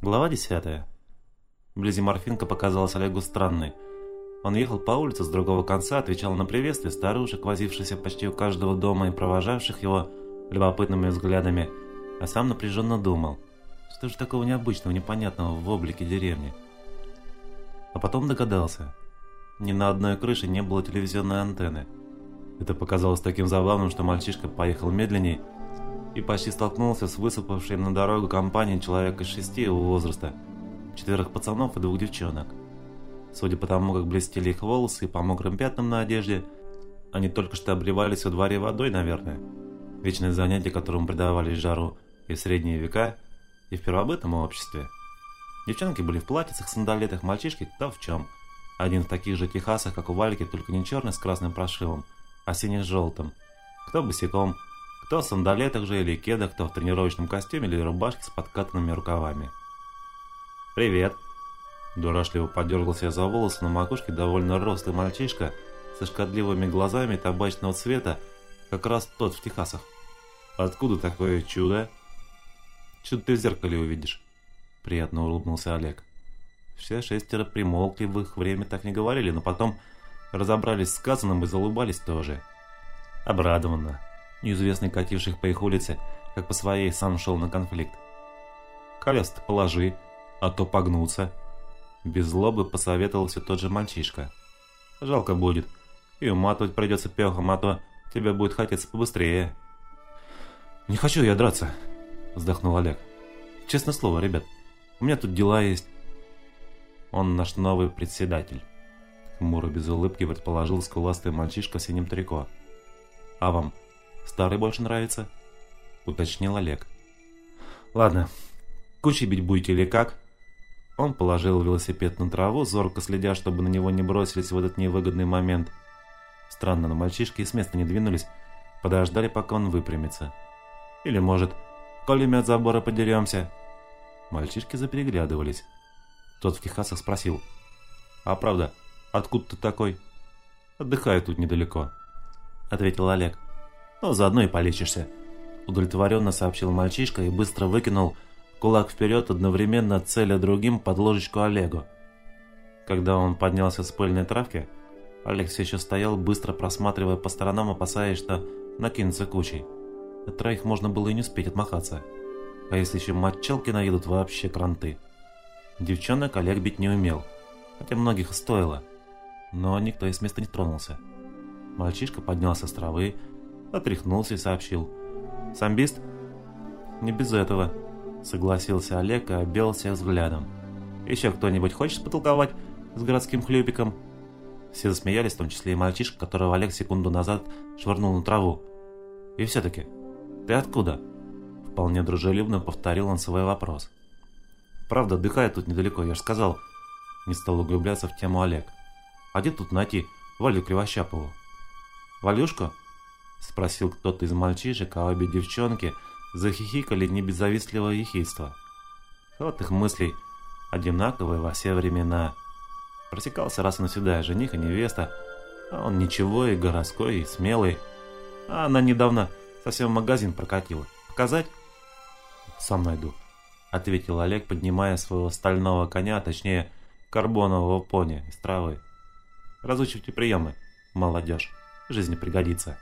Глава 10. Вблизи морфинка показалась Олегу странной. Он ехал по улице с другого конца, отвечал на приветствие старушек, возившихся почти у каждого дома и провожавших его любопытными взглядами, а сам напряженно думал, что же такого необычного, непонятного в облике деревни. А потом догадался. Ни на одной крыше не было телевизионной антенны. Это показалось таким забавным, что мальчишка поехал медленнее и почти столкнулся с высыпавшей на дорогу компанией человека шести его возраста, четверых пацанов и двух девчонок. Судя по тому, как блестели их волосы и по мокрым пятнам на одежде, они только что обливались во дворе водой, наверное. Вечное занятие, которому предавались жару и в средние века, и в первобытном обществе. Девчонки были в платьицах, сандалетах, мальчишки кто в чем. Один в таких же техасах, как у Вальки, только не черный с красным прошивом, а синий с желтым. Кто босиком, кто в сандалетах же или кедах, кто в тренировочном костюме или рубашке с подкатанными рукавами. «Привет!» Дурашливо подергался за волосы на макушке довольно рослый мальчишка со шкодливыми глазами табачного цвета, как раз тот в Техасах. «Откуда такое чудо?» «Чудо ты в зеркале увидишь», — приятно улыбнулся Олег. Все шестеро примолкли, в их время так не говорили, но потом разобрались с сказанным и залыбались тоже. Обрадованно неизвестный кативших по их улице, как по своей сам шел на конфликт. колес положи, а то погнутся. Без злобы посоветовал все тот же мальчишка. Жалко будет. И уматывать придется пехом, а то тебе будет хотеться побыстрее. «Не хочу я драться», — вздохнул Олег. «Честное слово, ребят, у меня тут дела есть». Он наш новый председатель. Хмуро без улыбки предположил скуластый мальчишка в синем трико. «А вам Старый больше нравится?» — уточнил Олег. «Ладно, кучей бить будете или как?» Он положил велосипед на траву, зорко следя, чтобы на него не бросились в этот невыгодный момент. Странно, но мальчишки с места не двинулись, подождали, пока он выпрямится. Или, может, коли от забора подеремся? Мальчишки запереглядывались. Тот в Техасах спросил. «А правда, откуда ты такой?» «Отдыхаю тут недалеко», — ответил Олег но заодно и полечишься», – удовлетворенно сообщил мальчишка и быстро выкинул кулак вперед, одновременно целя другим под ложечку Олегу. Когда он поднялся с пыльной травки, Олег все еще стоял, быстро просматривая по сторонам, опасаясь, что накинется кучей. От троих можно было и не успеть отмахаться. А если еще мочалки наедут, вообще кранты. Девчонок Олег бить не умел, хотя многих стоило. Но никто из места не тронулся. Мальчишка поднялся с травы, отряхнулся и сообщил. «Самбист?» «Не без этого», — согласился Олег и обвел всех взглядом. «Еще кто-нибудь хочет потолковать с городским хлюпиком?» Все засмеялись, в том числе и мальчишка, которого Олег секунду назад швырнул на траву. «И все-таки, ты откуда?» Вполне дружелюбно повторил он свой вопрос. «Правда, отдыхает тут недалеко, я же сказал». Не стал углубляться в тему Олег. «А где тут найти Валю Кривощапову?» «Валюшку?» – спросил кто-то из мальчишек, а обе девчонки захихикали не без завистливого ехидства. Вот их мыслей одинаковые во все времена. Просекался раз и навсегда жених и невеста, а он ничего и городской, и смелый. А она недавно совсем в магазин прокатила. Показать? Сам найду, ответил Олег, поднимая своего стального коня, точнее, карбонового пони из травы. Разучивайте приемы, молодежь, жизни пригодится.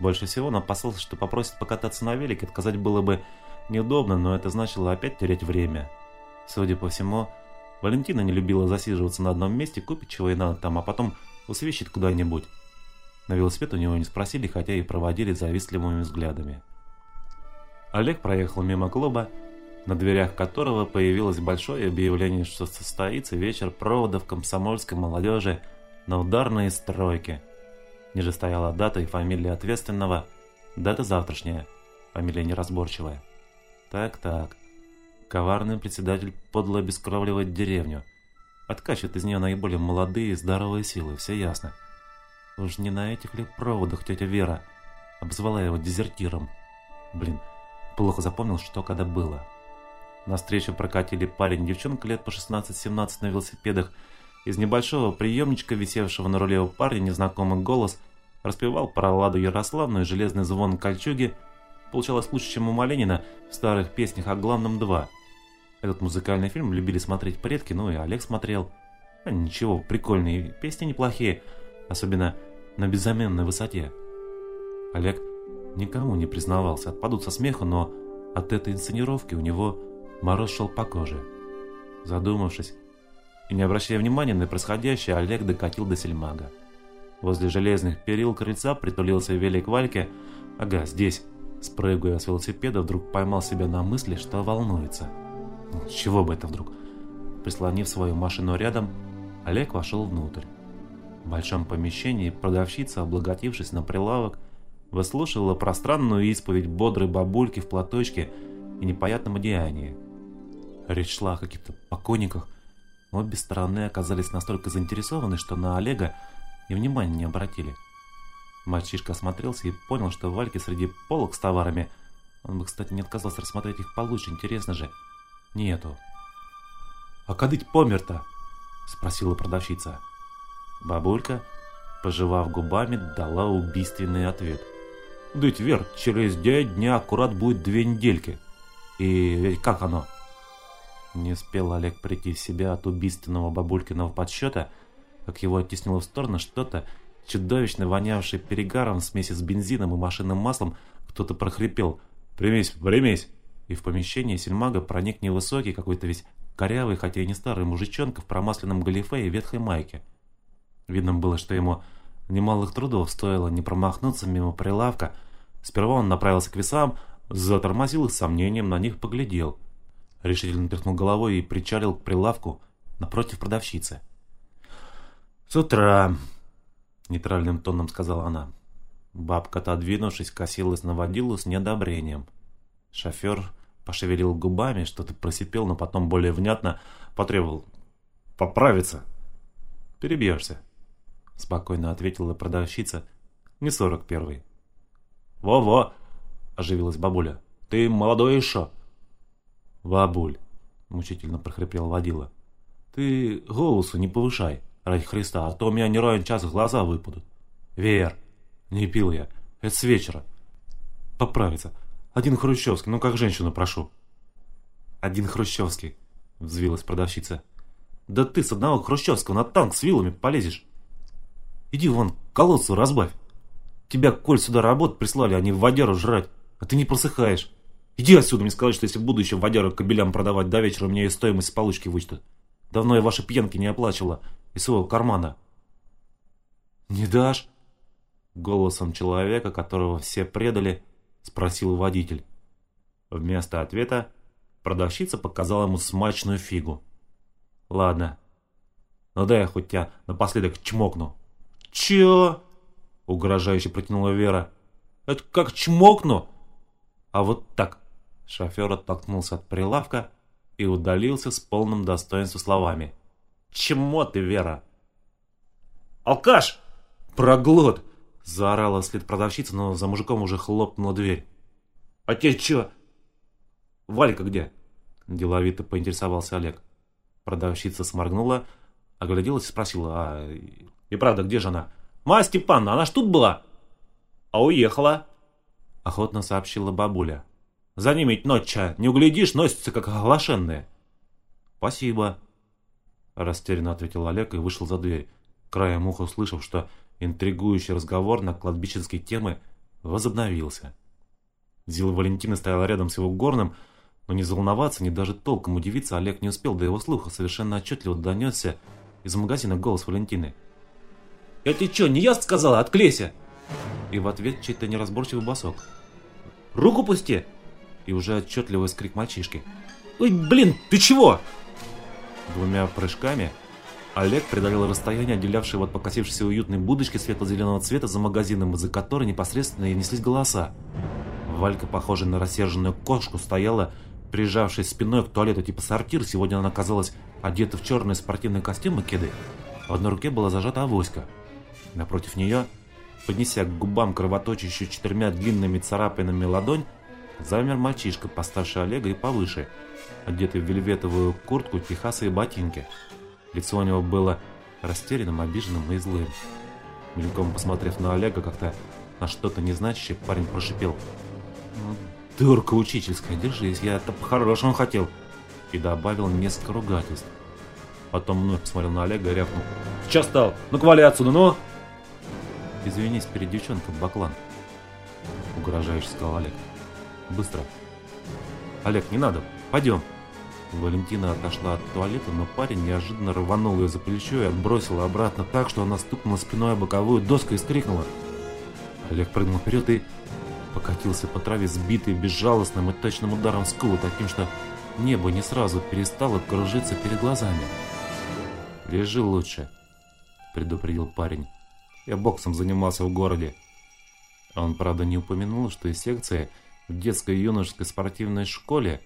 Больше всего он опасался, что попросит покататься на велике, отказать было бы неудобно, но это значило опять терять время. Судя по всему, Валентина не любила засиживаться на одном месте, купить чего и надо там, а потом усвищет куда-нибудь. На велосипед у него не спросили, хотя и проводили завистливыми взглядами. Олег проехал мимо клуба, на дверях которого появилось большое объявление, что состоится вечер проводов комсомольской молодежи на ударные стройки – Ниже стояла дата и фамилия ответственного. Дата завтрашняя. Фамилия неразборчивая. Так-так. Коварный председатель подло обескровливает деревню. Откачивает из нее наиболее молодые и здоровые силы, все ясно. Уж не на этих ли проводах тетя Вера обозвала его дезертиром? Блин, плохо запомнил, что когда было. На встречу прокатили парень и девчонка лет по 16-17 на велосипедах из небольшого приемничка, висевшего на руле у парня, незнакомый голос распевал про Ладу Ярославну и железный звон кольчуги. Получалось лучше, чем у Маленина в старых песнях о главном два. Этот музыкальный фильм любили смотреть предки, ну и Олег смотрел. А ничего, прикольные, песни неплохие, особенно на беззаменной высоте. Олег никому не признавался, отпадут со смеху, но от этой инсценировки у него мороз шел по коже. Задумавшись и не обращая внимания на происходящее, Олег докатил до сельмага. Возле железных перил крыльца притулился велик Вальке. Ага, здесь, спрыгивая с велосипеда, вдруг поймал себя на мысли, что волнуется. Ну, чего бы это вдруг? Прислонив свою машину рядом, Олег вошел внутрь. В большом помещении продавщица, облаготившись на прилавок, выслушивала пространную исповедь бодрой бабульки в платочке и непонятном одеянии. Речь шла о каких-то покойниках. Обе стороны оказались настолько заинтересованы, что на Олега и внимания не обратили. Мальчишка осмотрелся и понял, что Вальки среди полок с товарами, он бы, кстати, не отказался рассмотреть их получше, интересно же, нету. «А кадыть помер-то?» – спросила продавщица. Бабулька, пожевав губами, дала убийственный ответ. «Дыть, Вер, через девять дня аккурат будет две недельки. И ведь как оно?» Не успел Олег прийти в себя от убийственного бабулькиного подсчета, как его оттеснило в сторону что-то, чудовищно вонявшее перегаром в смеси с бензином и машинным маслом, кто-то прохрипел «Примесь, примесь!» И в помещение сельмага проник невысокий, какой-то весь корявый, хотя и не старый мужичонка в промасленном галифе и ветхой майке. Видно было, что ему немалых трудов стоило не промахнуться мимо прилавка. Сперва он направился к весам, затормозил их сомнением, на них поглядел – решительно тряхнул головой и причалил к прилавку напротив продавщицы. «С утра», — нейтральным тоном сказала она. Бабка, отодвинувшись, косилась на водилу с неодобрением. Шофер пошевелил губами, что-то просипел, но потом более внятно потребовал «поправиться». «Перебьешься», — спокойно ответила продавщица, не сорок первый. «Во-во», — оживилась бабуля, — «ты молодой еще». «Бабуль», — мучительно прохрипел водила, — «ты голосу не повышай, ради Христа, а то у меня не ровен час глаза выпадут». «Вер, не пил я, это с вечера». «Поправиться. Один Хрущевский, ну как женщину прошу». «Один Хрущевский», — взвилась продавщица. «Да ты с одного Хрущевского на танк с вилами полезешь. Иди вон, колодцу разбавь. Тебя, коль сюда работать прислали, а не в водяру жрать, а ты не просыхаешь». Иди отсюда, мне сказали, что если буду еще водяру кобелям продавать до вечера, мне и стоимость получки вычтут. Давно я ваши пьянки не оплачивала из своего кармана. Не дашь? Голосом человека, которого все предали, спросил водитель. Вместо ответа продавщица показала ему смачную фигу. Ладно, ну дай я хоть тебя напоследок чмокну. Чё? Угрожающе протянула Вера. Это как чмокну? А вот так. Шофер оттолкнулся от прилавка и удалился с полным достоинством словами. «Чему ты, Вера?» «Алкаш! Проглот!» Заорала вслед продавщица, но за мужиком уже хлопнула дверь. «А тебе чё?» «Валька где?» Деловито поинтересовался Олег. Продавщица сморгнула, огляделась и спросила, а и правда, где же она? «Ма Степановна, она ж тут была?» «А уехала?» Охотно сообщила бабуля. За ними ночью не углядишь, носятся как оглашенные. Спасибо, растерянно ответил Олег и вышел за дверь, краем уха услышав, что интригующий разговор на кладбищенские темы возобновился. Зила Валентина стояла рядом с его горным, но не заволноваться, ни даже толком удивиться Олег не успел до его слуха, совершенно отчетливо донесся из магазина голос Валентины. «Я тебе что, не я сказала? Отклейся!» И в ответ чей-то неразборчивый босок. «Руку пусти!» И уже отчетливый скрик мальчишки. «Ой, блин, ты чего?» Двумя прыжками Олег преодолел расстояние, отделявшее от покосившейся уютной будочки светло-зеленого цвета за магазином, из-за которой непосредственно и неслись голоса. Валька, похожая на рассерженную кошку, стояла, прижавшись спиной к туалету типа сортир. Сегодня она оказалась одета в черный спортивный костюм и кеды. В одной руке была зажата авоська. Напротив нее, поднеся к губам кровоточащую четырьмя длинными царапинами ладонь, Замер мальчишка, постарше Олега и повыше, одетый в вельветовую куртку, техасы и ботинки. Лицо у него было растерянным, обиженным и злым. Мельком посмотрев на Олега, как-то на что-то незначащее, парень прошипел. «Ну, «Дурка учительская, держись, я это по-хорошему хотел». и добавил несколько ругательств. Потом вновь посмотрел на Олега и рявкнул. «Сейчас стал! Ну-ка вали отсюда, ну!» «Извинись перед девчонкой, Баклан!» Угрожающе сказал Олег. «Быстро!» «Олег, не надо! Пойдем!» Валентина отошла от туалета, но парень неожиданно рванул ее за плечо и отбросил обратно так, что она стукнула спиной о боковую доску и скрикнула. Олег прыгнул вперед и покатился по траве, сбитый безжалостным и точным ударом скулы, таким, что небо не сразу перестало кружиться перед глазами. «Лежи лучше», — предупредил парень. «Я боксом занимался в городе». Он, правда, не упомянул, что из секции в детской юношеской спортивной школе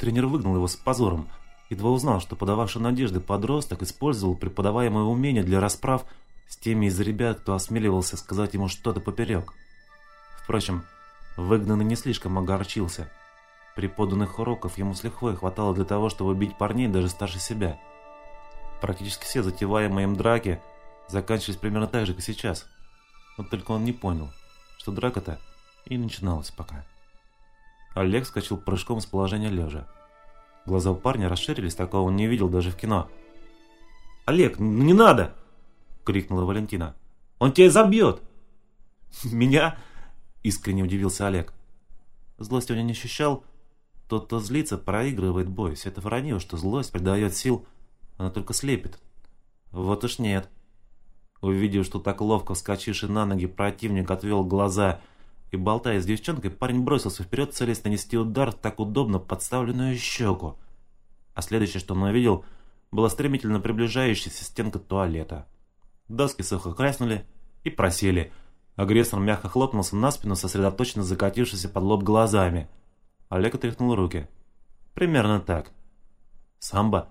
тренер выгнал его с позором, едва узнал, что подававший надежды подросток использовал преподаваемое умение для расправ с теми из ребят, кто осмеливался сказать ему что-то поперек. Впрочем, выгнанный не слишком огорчился. Преподанных уроков ему с лихвой хватало для того, чтобы бить парней даже старше себя. Практически все затеваемые им драки заканчивались примерно так же, как сейчас. Вот только он не понял, что драка-то и начиналась пока. Олег скачал прыжком с положения лежа. Глаза у парня расширились, такого он не видел даже в кино. «Олег, ну не надо!» — крикнула Валентина. «Он тебя забьет!» «Меня?» — искренне удивился Олег. Злости он не ощущал. Тот, кто злится, проигрывает бой. Все это вранье, что злость придает сил она только слепит. Вот уж нет. Увидев, что так ловко вскочивший на ноги противник отвел глаза и, болтая с девчонкой, парень бросился вперед, целясь нанести удар в так удобно подставленную щеку. А следующее, что он увидел, была стремительно приближающаяся стенка туалета. Доски сухо краснули и просели. Агрессор мягко хлопнулся на спину, сосредоточенно закатившись под лоб глазами. Олег отряхнул руки. Примерно так. «Самбо?»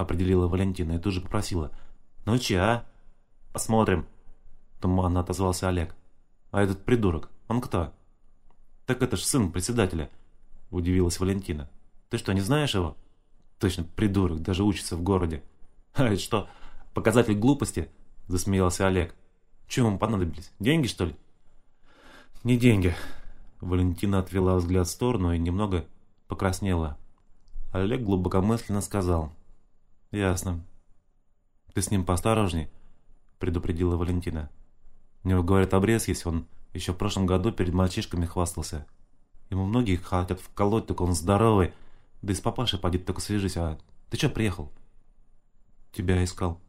определила Валентина и тут же попросила. «Ну че, а?» «Посмотрим», — туманно отозвался Олег. «А этот придурок, он кто?» «Так это ж сын председателя», — удивилась Валентина. «Ты что, не знаешь его?» «Точно, придурок, даже учится в городе». «А это что, показатель глупости?» — засмеялся Олег. «Чего ему понадобились? Деньги, что ли?» «Не деньги». Валентина отвела взгляд в сторону и немного покраснела. Олег глубокомысленно сказал. «Ясно. Ты с ним поосторожней», — предупредила Валентина. «У него, говорят, обрез есть, он еще в прошлом году перед мальчишками хвастался. Ему многие хотят вколоть, только он здоровый. Да и с папашей поди только свяжись, а ты что приехал?» «Тебя искал».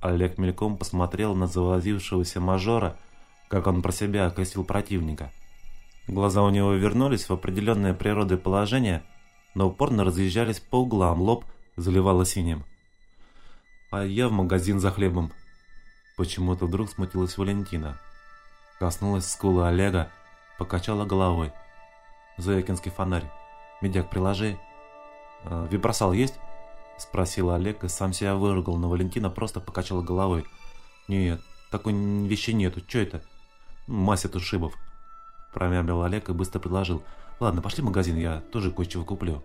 Олег мельком посмотрел на завозившегося мажора, как он про себя окосил противника. Глаза у него вернулись в определенное природой положение, но упорно разъезжались по углам, лоб — заливала синим. А я в магазин за хлебом. Почему-то вдруг смутилась Валентина. Коснулась скулы Олега, покачала головой. Заякинский фонарь. Медяк, приложи. «А, «Вибросал есть?» Спросил Олег и сам себя выругал, но Валентина просто покачала головой. «Нет, такой вещи нету. Что это?» «Мазь от ушибов». Промямлил Олег и быстро предложил. «Ладно, пошли в магазин, я тоже кое-чего куплю».